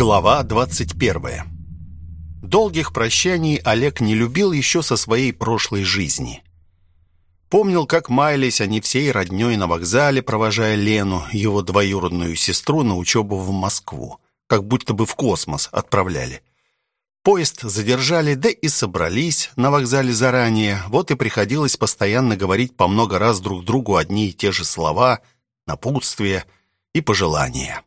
Глава 21. Долгих прощаний Олег не любил еще со своей прошлой жизни. Помнил, как маялись они всей роднёй на вокзале, провожая Лену, его двоюродную сестру, на учебу в Москву. Как будто бы в космос отправляли. Поезд задержали, да и собрались на вокзале заранее. Вот и приходилось постоянно говорить по много раз друг другу одни и те же слова, напутствия и пожелания.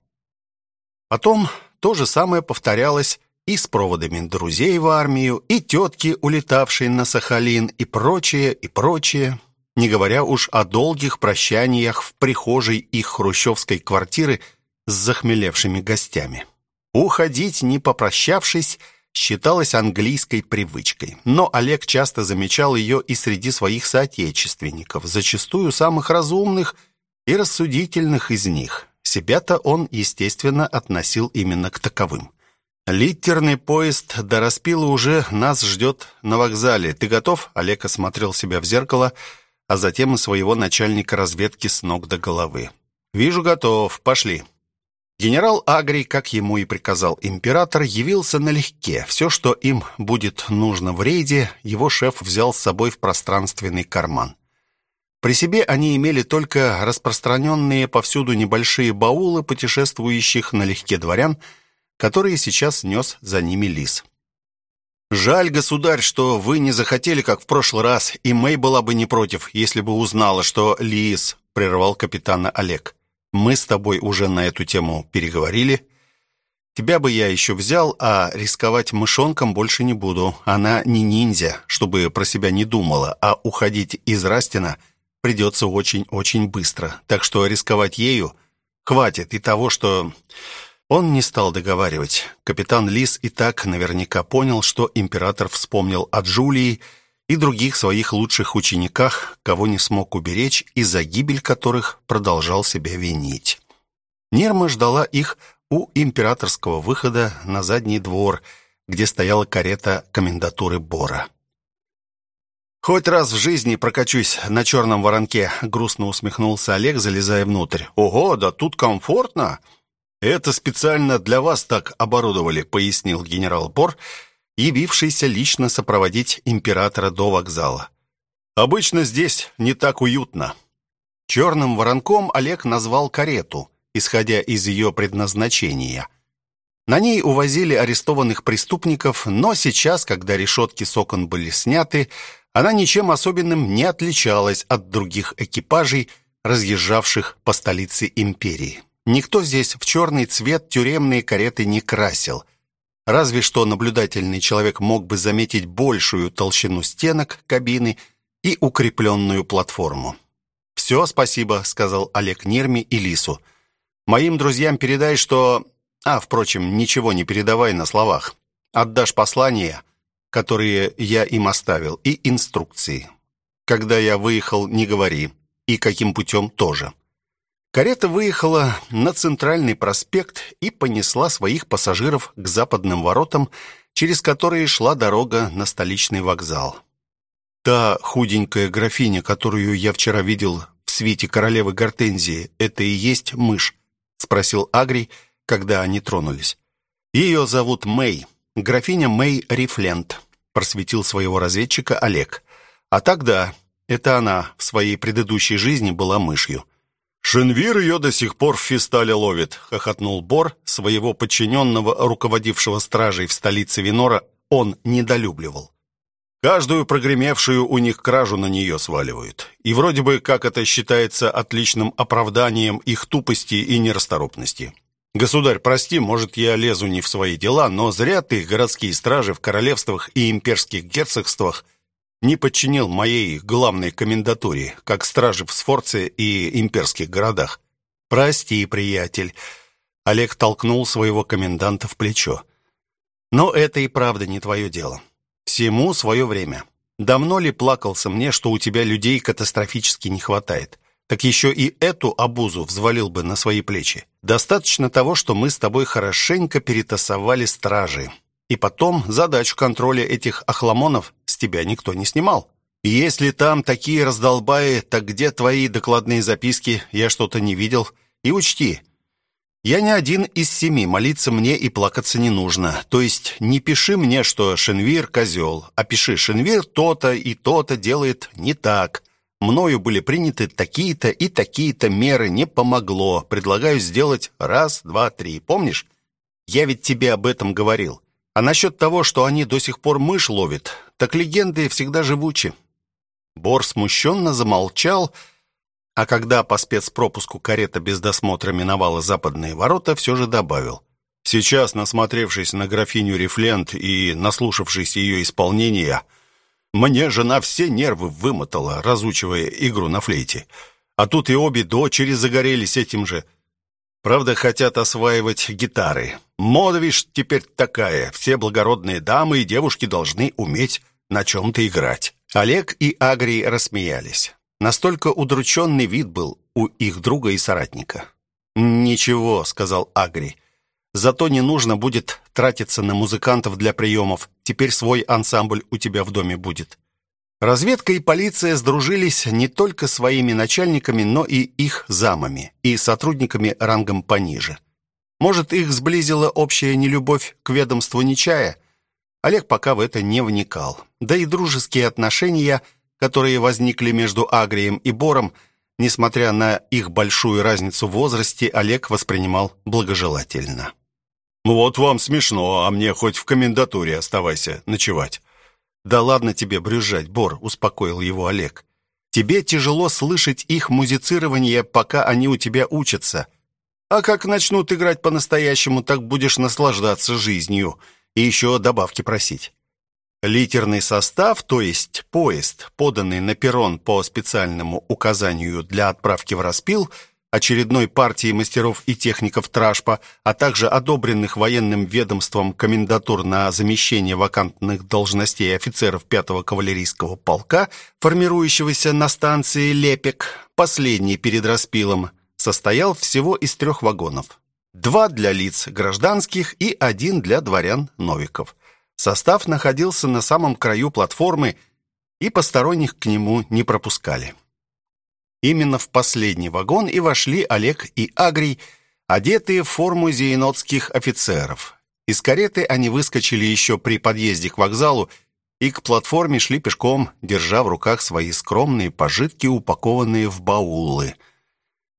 Потом то же самое повторялось и с проводами друзей в армию, и тетки, улетавшие на Сахалин, и прочее, и прочее. Не говоря уж о долгих прощаниях в прихожей их хрущевской квартиры с захмелевшими гостями. Уходить, не попрощавшись, считалось английской привычкой. Но Олег часто замечал ее и среди своих соотечественников, зачастую самых разумных и рассудительных из них. Себя-то он, естественно, относил именно к таковым. «Литерный поезд до распила уже нас ждет на вокзале. Ты готов?» Олег осмотрел себя в зеркало, а затем и своего начальника разведки с ног до головы. «Вижу, готов. Пошли». Генерал Агрий, как ему и приказал император, явился налегке. Все, что им будет нужно в рейде, его шеф взял с собой в пространственный карман. При себе они имели только распространенные повсюду небольшие баулы путешествующих налегке дворян, которые сейчас нес за ними лис. «Жаль, государь, что вы не захотели, как в прошлый раз, и Мэй была бы не против, если бы узнала, что лис», — прервал капитана Олег. «Мы с тобой уже на эту тему переговорили. Тебя бы я еще взял, а рисковать мышонком больше не буду. Она не ниндзя, чтобы про себя не думала, а уходить из Растина — придется очень-очень быстро. Так что рисковать ею хватит и того, что... Он не стал договаривать. Капитан Лис и так наверняка понял, что император вспомнил о Джулии и других своих лучших учениках, кого не смог уберечь и за гибель которых продолжал себя винить. Нерма ждала их у императорского выхода на задний двор, где стояла карета комендатуры Бора. «Хоть раз в жизни прокачусь на черном воронке», — грустно усмехнулся Олег, залезая внутрь. «Ого, да тут комфортно!» «Это специально для вас так оборудовали», — пояснил генерал Бор, явившийся лично сопроводить императора до вокзала. «Обычно здесь не так уютно». Черным воронком Олег назвал карету, исходя из ее предназначения. На ней увозили арестованных преступников, но сейчас, когда решетки с окон были сняты, она ничем особенным не отличалась от других экипажей, разъезжавших по столице империи. Никто здесь в черный цвет тюремные кареты не красил. Разве что наблюдательный человек мог бы заметить большую толщину стенок кабины и укрепленную платформу. «Все, спасибо», — сказал Олег Нерми и Лису. «Моим друзьям передай, что...» «А, впрочем, ничего не передавай на словах. Отдашь послание, которые я им оставил, и инструкции. Когда я выехал, не говори, и каким путем тоже. Карета выехала на центральный проспект и понесла своих пассажиров к западным воротам, через которые шла дорога на столичный вокзал. Та худенькая графиня, которую я вчера видел в свите королевы Гортензии, это и есть мышь, спросил Агрий, когда они тронулись. Ее зовут Мэй. Графиня Мэй Рифленд, просветил своего разведчика Олег. А тогда это она в своей предыдущей жизни была мышью. «Шинвир ее до сих пор в фистале ловит», — хохотнул Бор, своего подчиненного, руководившего стражей в столице Винора, он недолюбливал. Каждую прогремевшую у них кражу на нее сваливают. И вроде бы, как это считается отличным оправданием их тупости и нерасторопности. Государь, прости, может, я лезу не в свои дела, но зря ты городские стражи в королевствах и имперских герцогствах не подчинил моей главной комендатуре, как стражи в Сфорце и имперских городах. Прости, приятель. Олег толкнул своего коменданта в плечо. Но это и правда не твое дело. Всему свое время. Давно ли плакался мне, что у тебя людей катастрофически не хватает? Так еще и эту обузу взвалил бы на свои плечи. Достаточно того, что мы с тобой хорошенько перетасовали стражи. И потом задачу контроля этих охламонов с тебя никто не снимал. если там такие раздолбаи, так где твои докладные записки? Я что-то не видел. И учти, Я не один из семи, молиться мне и плакаться не нужно. То есть не пиши мне, что Шенвир козел, а пиши Шенвир то-то и то-то делает не так. Мною были приняты такие-то и такие-то меры, не помогло. Предлагаю сделать раз, два, три. Помнишь? Я ведь тебе об этом говорил. А насчет того, что они до сих пор мышь ловят, так легенды всегда живучи. Бор смущенно замолчал, а когда по спецпропуску карета без досмотра миновала западные ворота, все же добавил. Сейчас, насмотревшись на графиню Рифлент и наслушавшись ее исполнения, мне жена все нервы вымотала, разучивая игру на флейте. А тут и обе дочери загорелись этим же. Правда, хотят осваивать гитары. Мода, видишь, теперь такая. Все благородные дамы и девушки должны уметь на чем-то играть. Олег и Агрий рассмеялись. Настолько удрученный вид был у их друга и соратника. «Ничего», — сказал Агри. «Зато не нужно будет тратиться на музыкантов для приемов. Теперь свой ансамбль у тебя в доме будет». Разведка и полиция сдружились не только своими начальниками, но и их замами и сотрудниками рангом пониже. Может, их сблизила общая нелюбовь к ведомству Нечая? Олег пока в это не вникал. Да и дружеские отношения – которые возникли между Агрием и Бором, несмотря на их большую разницу в возрасте, Олег воспринимал благожелательно. «Вот вам смешно, а мне хоть в комендатуре оставайся ночевать». «Да ладно тебе брюзжать, Бор», — успокоил его Олег. «Тебе тяжело слышать их музицирование, пока они у тебя учатся. А как начнут играть по-настоящему, так будешь наслаждаться жизнью и еще добавки просить». Литерный состав, то есть поезд, поданный на перрон по специальному указанию для отправки в распил очередной партии мастеров и техников Тражпа, а также одобренных военным ведомством комендатур на замещение вакантных должностей офицеров 5-го кавалерийского полка, формирующегося на станции Лепек, последний перед распилом, состоял всего из трех вагонов. Два для лиц гражданских и один для дворян Новиков. Состав находился на самом краю платформы, и посторонних к нему не пропускали. Именно в последний вагон и вошли Олег и Агрий, одетые в форму зеенотских офицеров. Из кареты они выскочили еще при подъезде к вокзалу и к платформе шли пешком, держа в руках свои скромные пожитки, упакованные в баулы –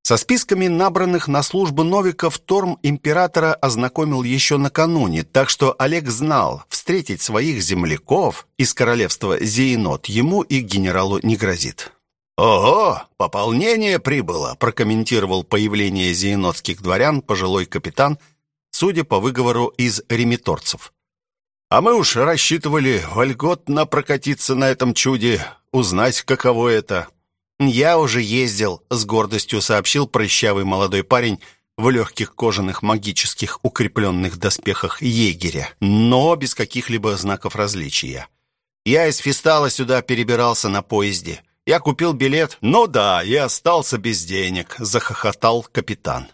со списками набранных на службу новиков Торм императора ознакомил еще накануне, так что Олег знал, встретить своих земляков из королевства Зейнот ему и генералу не грозит. «Ого, пополнение прибыло», прокомментировал появление зейнотских дворян пожилой капитан, судя по выговору из ремиторцев. «А мы уж рассчитывали вольготно прокатиться на этом чуде, узнать, каково это». «Я уже ездил», — с гордостью сообщил прыщавый молодой парень в легких кожаных магических укрепленных доспехах егеря, но без каких-либо знаков различия. «Я из Фистала сюда перебирался на поезде. Я купил билет, но да, и остался без денег», — захохотал капитан.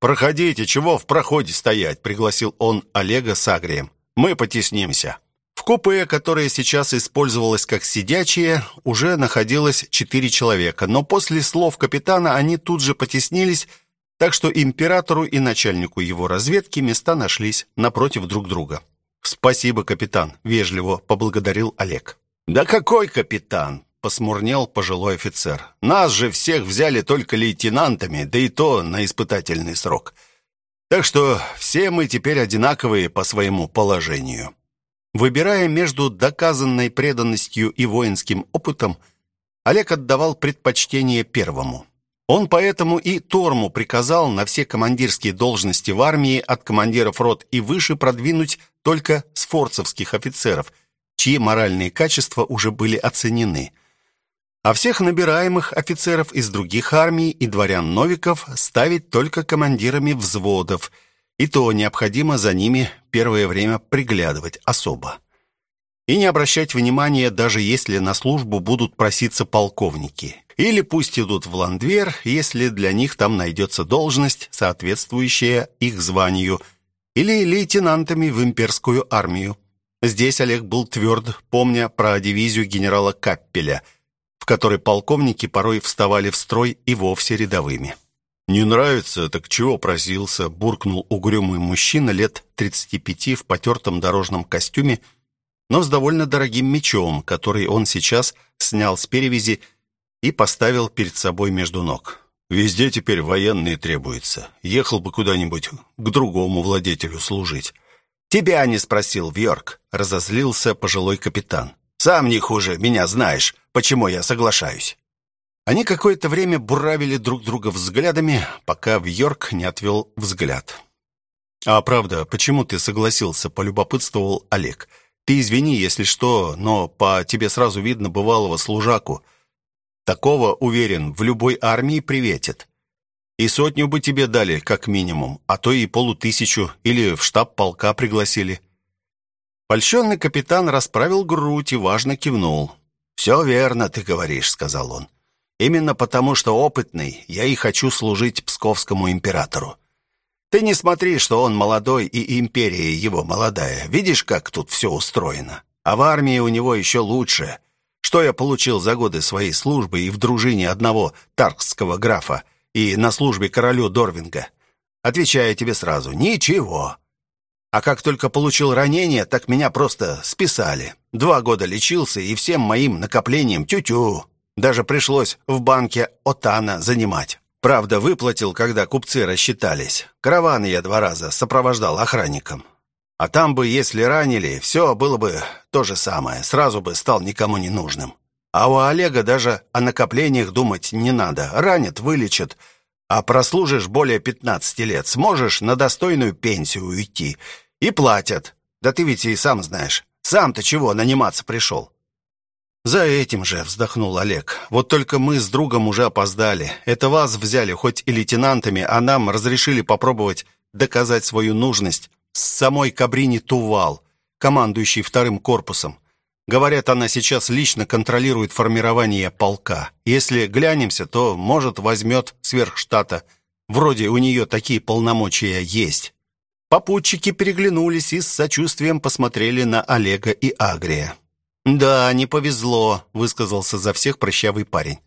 «Проходите, чего в проходе стоять?» — пригласил он Олега с Агрием. «Мы потеснимся». В купе, которое сейчас использовалось как сидячее, уже находилось четыре человека, но после слов капитана они тут же потеснились, так что императору и начальнику его разведки места нашлись напротив друг друга. «Спасибо, капитан», — вежливо поблагодарил Олег. «Да какой капитан?» — посмурнел пожилой офицер. «Нас же всех взяли только лейтенантами, да и то на испытательный срок. Так что все мы теперь одинаковые по своему положению». Выбирая между доказанной преданностью и воинским опытом, Олег отдавал предпочтение первому. Он поэтому и Торму приказал на все командирские должности в армии от командиров рот и выше продвинуть только сфорцевских офицеров, чьи моральные качества уже были оценены. А всех набираемых офицеров из других армий и дворян Новиков ставить только командирами взводов – и то необходимо за ними первое время приглядывать особо. И не обращать внимания, даже если на службу будут проситься полковники. Или пусть идут в ландвер, если для них там найдется должность, соответствующая их званию, или лейтенантами в имперскую армию. Здесь Олег был тверд, помня про дивизию генерала Каппеля, в которой полковники порой вставали в строй и вовсе рядовыми. «Не нравится, так чего просился?» — буркнул угрюмый мужчина лет 35 в потертом дорожном костюме, но с довольно дорогим мечом, который он сейчас снял с перевязи и поставил перед собой между ног. «Везде теперь военные требуются. Ехал бы куда-нибудь к другому владетелю служить». «Тебя не спросил, Вьорк», — разозлился пожилой капитан. «Сам не хуже, меня знаешь, почему я соглашаюсь». Они какое-то время буравили друг друга взглядами, пока Вьорк не отвел взгляд. «А правда, почему ты согласился?» — полюбопытствовал Олег. «Ты извини, если что, но по тебе сразу видно бывалого служаку. Такого, уверен, в любой армии приветит. И сотню бы тебе дали, как минимум, а то и полутысячу, или в штаб полка пригласили». Польщенный капитан расправил грудь и важно кивнул. «Все верно, ты говоришь», — сказал он. Именно потому, что опытный, я и хочу служить псковскому императору. Ты не смотри, что он молодой и империя его молодая. Видишь, как тут все устроено? А в армии у него еще лучше. Что я получил за годы своей службы и в дружине одного таркского графа, и на службе королю Дорвинга? Отвечаю тебе сразу, ничего. А как только получил ранение, так меня просто списали. Два года лечился, и всем моим накоплением тю-тю. Даже пришлось в банке Отана занимать. Правда, выплатил, когда купцы рассчитались. Караваны я два раза сопровождал охранником. А там бы, если ранили, все было бы то же самое. Сразу бы стал никому не нужным. А у Олега даже о накоплениях думать не надо. Ранят, вылечат. А прослужишь более 15 лет, сможешь на достойную пенсию уйти. И платят. Да ты ведь и сам знаешь. Сам-то чего наниматься пришел? «За этим же», — вздохнул Олег. «Вот только мы с другом уже опоздали. Это вас взяли, хоть и лейтенантами, а нам разрешили попробовать доказать свою нужность с самой Кабрини Тувал, командующей вторым корпусом. Говорят, она сейчас лично контролирует формирование полка. Если глянемся, то, может, возьмет сверхштата. Вроде у нее такие полномочия есть». Попутчики переглянулись и с сочувствием посмотрели на Олега и Агрия. «Да, не повезло», — высказался за всех прыщавый парень.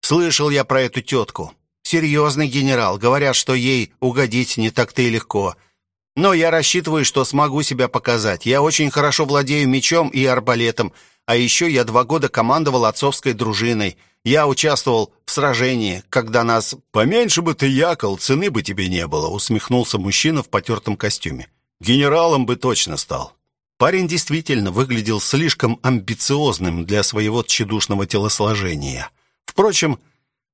«Слышал я про эту тетку. Серьезный генерал. Говорят, что ей угодить не так-то и легко. Но я рассчитываю, что смогу себя показать. Я очень хорошо владею мечом и арбалетом, а еще я два года командовал отцовской дружиной. Я участвовал в сражении, когда нас... Поменьше бы ты якал, цены бы тебе не было, усмехнулся мужчина в потертом костюме. Генералом бы точно стал. Парень действительно выглядел слишком амбициозным для своего тщедушного телосложения. Впрочем,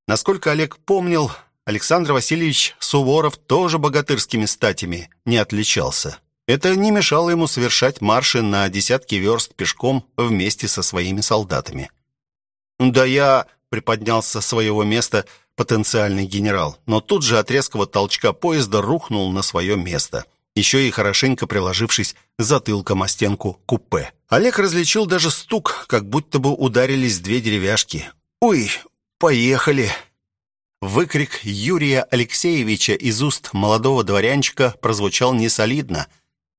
насколько Олег помнил, Александр Васильевич Суворов тоже богатырскими статями не отличался. Это не мешало ему совершать марши на десятки верст пешком вместе со своими солдатами. «Да я...» — приподнялся со своего места потенциальный генерал, но тут же от резкого толчка поезда рухнул на свое место — еще и хорошенько приложившись затылком о стенку купе. Олег различил даже стук, как будто бы ударились две деревяшки. «Ой, поехали!» Выкрик Юрия Алексеевича из уст молодого дворянчика прозвучал несолидно,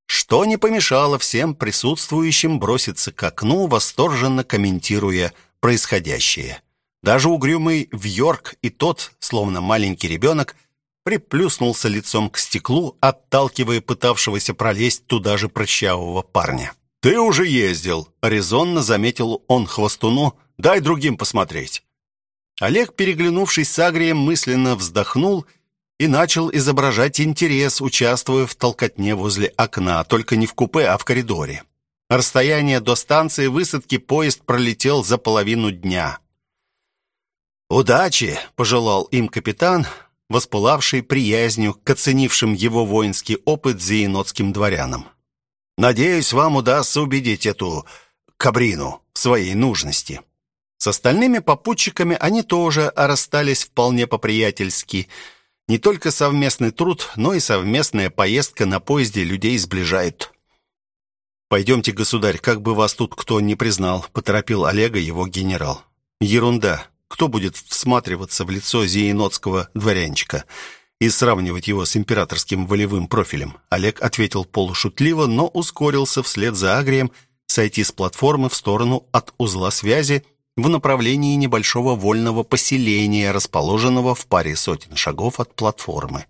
что не помешало всем присутствующим броситься к окну, восторженно комментируя происходящее. Даже угрюмый Вьорк и тот, словно маленький ребенок, приплюснулся лицом к стеклу, отталкивая пытавшегося пролезть туда же прыщавого парня. «Ты уже ездил», — резонно заметил он хвостуну. «Дай другим посмотреть». Олег, переглянувшись с Агрием, мысленно вздохнул и начал изображать интерес, участвуя в толкотне возле окна, только не в купе, а в коридоре. Расстояние до станции высадки поезд пролетел за половину дня. «Удачи!» — пожелал им капитан, воспылавший приязнью к оценившим его воинский опыт зеенотским дворянам. «Надеюсь, вам удастся убедить эту Кабрину в своей нужности». С остальными попутчиками они тоже расстались вполне по-приятельски. Не только совместный труд, но и совместная поездка на поезде людей сближает. «Пойдемте, государь, как бы вас тут кто не признал», — поторопил Олега его генерал. «Ерунда. Кто будет всматриваться в лицо зеенотского дворянчика и сравнивать его с императорским волевым профилем? Олег ответил полушутливо, но ускорился вслед за Агрием сойти с платформы в сторону от узла связи в направлении небольшого вольного поселения, расположенного в паре сотен шагов от платформы.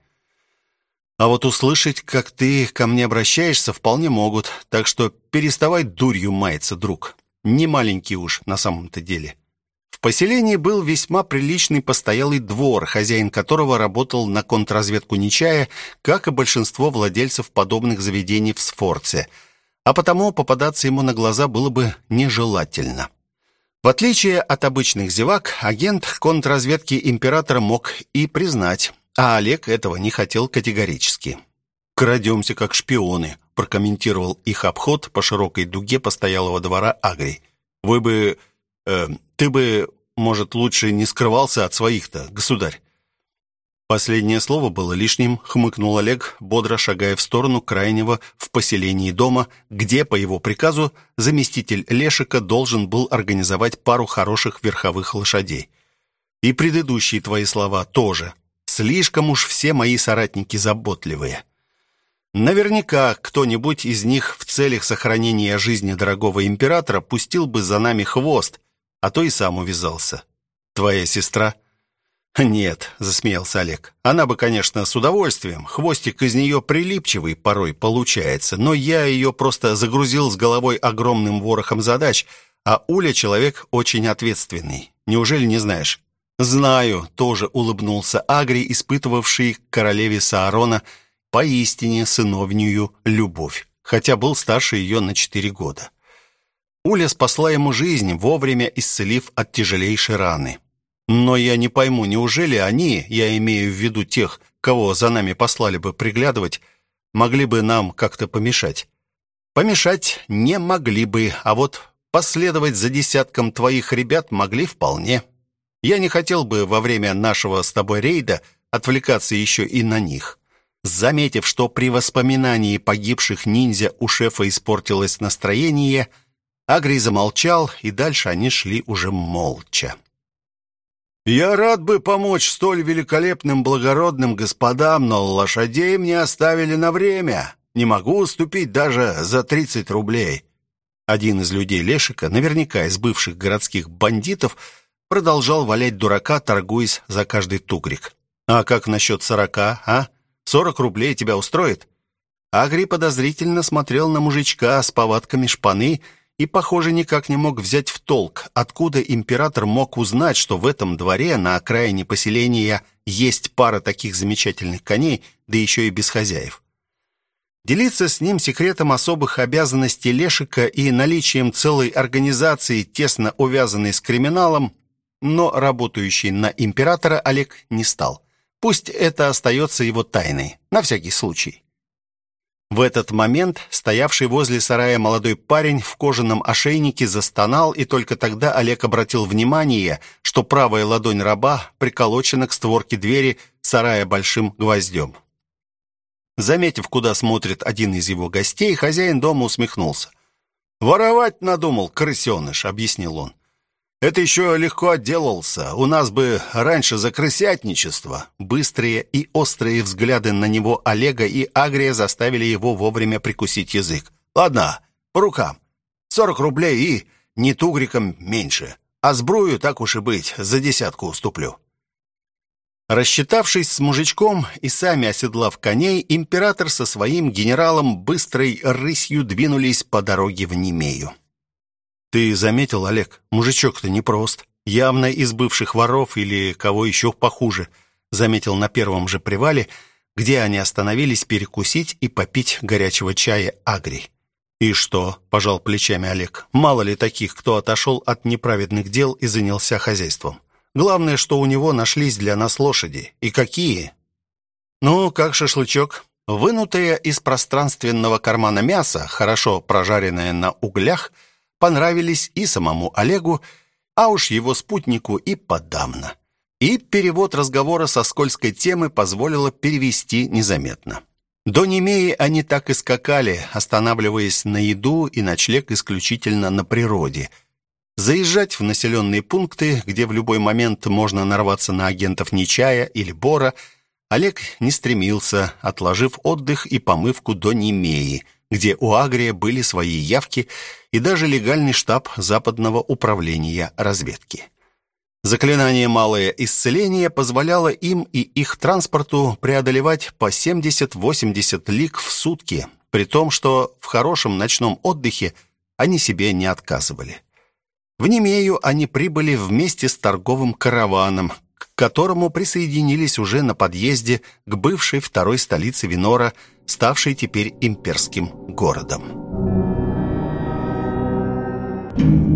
А вот услышать, как ты ко мне обращаешься, вполне могут, так что переставай дурью маяться, друг. Не маленький уж на самом-то деле. В поселении был весьма приличный постоялый двор, хозяин которого работал на контрразведку Нечая, как и большинство владельцев подобных заведений в Сфорце, а потому попадаться ему на глаза было бы нежелательно. В отличие от обычных зевак, агент контрразведки императора мог и признать, а Олег этого не хотел категорически. «Крадемся, как шпионы», — прокомментировал их обход по широкой дуге постоялого двора Агри. «Вы бы... Э, ты бы, может, лучше не скрывался от своих-то, государь». Последнее слово было лишним, хмыкнул Олег, бодро шагая в сторону крайнего в поселении дома, где, по его приказу, заместитель Лешика должен был организовать пару хороших верховых лошадей. И предыдущие твои слова тоже. Слишком уж все мои соратники заботливые. Наверняка кто-нибудь из них в целях сохранения жизни дорогого императора пустил бы за нами хвост, а то и сам увязался. Твоя сестра? Нет, засмеялся Олег. Она бы, конечно, с удовольствием. Хвостик из нее прилипчивый порой получается, но я ее просто загрузил с головой огромным ворохом задач, а Уля человек очень ответственный. Неужели не знаешь? «Знаю», — тоже улыбнулся Агри, испытывавший к королеве Саарона поистине сыновнюю любовь, хотя был старше ее на четыре года. Уля спасла ему жизнь, вовремя исцелив от тяжелейшей раны. Но я не пойму, неужели они, я имею в виду тех, кого за нами послали бы приглядывать, могли бы нам как-то помешать? Помешать не могли бы, а вот последовать за десятком твоих ребят могли вполне. Я не хотел бы во время нашего с тобой рейда отвлекаться еще и на них. Заметив, что при воспоминании погибших ниндзя у шефа испортилось настроение, Агри замолчал, и дальше они шли уже молча. «Я рад бы помочь столь великолепным благородным господам, но лошадей мне оставили на время. Не могу уступить даже за тридцать рублей». Один из людей Лешика, наверняка из бывших городских бандитов, продолжал валять дурака, торгуясь за каждый тугрик. «А как насчет сорока, а? Сорок рублей тебя устроит?» Агри подозрительно смотрел на мужичка с повадками шпаны и, похоже, никак не мог взять в толк, откуда император мог узнать, что в этом дворе на окраине поселения есть пара таких замечательных коней, да еще и без хозяев. Делиться с ним секретом особых обязанностей Лешика и наличием целой организации, тесно увязанной с криминалом, но работающий на императора Олег не стал. Пусть это остается его тайной, на всякий случай. В этот момент стоявший возле сарая молодой парень в кожаном ошейнике застонал, и только тогда Олег обратил внимание, что правая ладонь раба приколочена к створке двери сарая большим гвоздем. Заметив, куда смотрит один из его гостей, хозяин дома усмехнулся. «Воровать надумал, крысеныш», — объяснил он. Это еще легко отделался. У нас бы раньше за крысятничество. Быстрые и острые взгляды на него Олега и Агрия заставили его вовремя прикусить язык. Ладно, по рукам. Сорок рублей и не тугриком меньше. А сбрую, так уж и быть, за десятку уступлю. Рассчитавшись с мужичком и сами оседлав коней, император со своим генералом быстрой рысью двинулись по дороге в Немею. Ты заметил, Олег, мужичок-то непрост. Явно из бывших воров или кого еще похуже. Заметил на первом же привале, где они остановились перекусить и попить горячего чая агри. «И что?» – пожал плечами Олег. «Мало ли таких, кто отошел от неправедных дел и занялся хозяйством. Главное, что у него нашлись для нас лошади. И какие?» «Ну, как шашлычок?» Вынутое из пространственного кармана мясо, хорошо прожаренное на углях – понравились и самому Олегу, а уж его спутнику и подавно. И перевод разговора со скользкой темы позволило перевести незаметно. До Немеи они так и скакали, останавливаясь на еду и ночлег исключительно на природе. Заезжать в населенные пункты, где в любой момент можно нарваться на агентов Нечая или Бора, Олег не стремился, отложив отдых и помывку до Немеи, где у Агрия были свои явки и даже легальный штаб Западного управления разведки. Заклинание «Малое исцеление» позволяло им и их транспорту преодолевать по 70-80 лиг в сутки, при том, что в хорошем ночном отдыхе они себе не отказывали. В Немею они прибыли вместе с торговым караваном, к которому присоединились уже на подъезде к бывшей второй столице Винора, ставшей теперь имперским городом. Thank you.